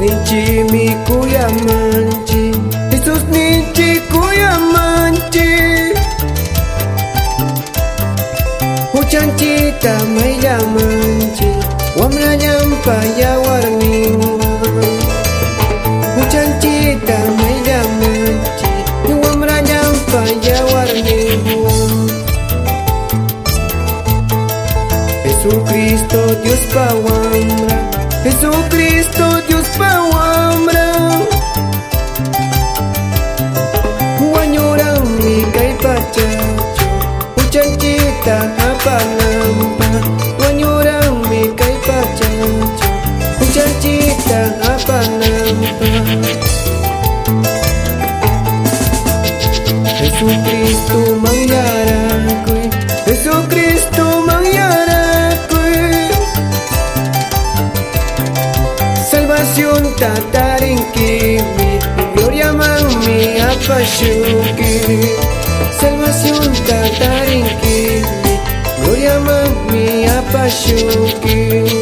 ninchi mi kuyamanchi Jesús ninchi kuyamanchi Huchanchita mayllamanchi Wamra llampa yawarninwan Huchanchita mayllamanchi Wamra llampa yawarninwan Jesucristo Dios pa wamra Jesucristo Dios pa wamra. Wañurami pão me cai mi o pacha Uchan chita o lampa me cai gai o Uchan chita hapa Jesus Cristo mangara tatarinquini, gloria mami apashuki, salvación tatarinquini, gloria mami apashuki.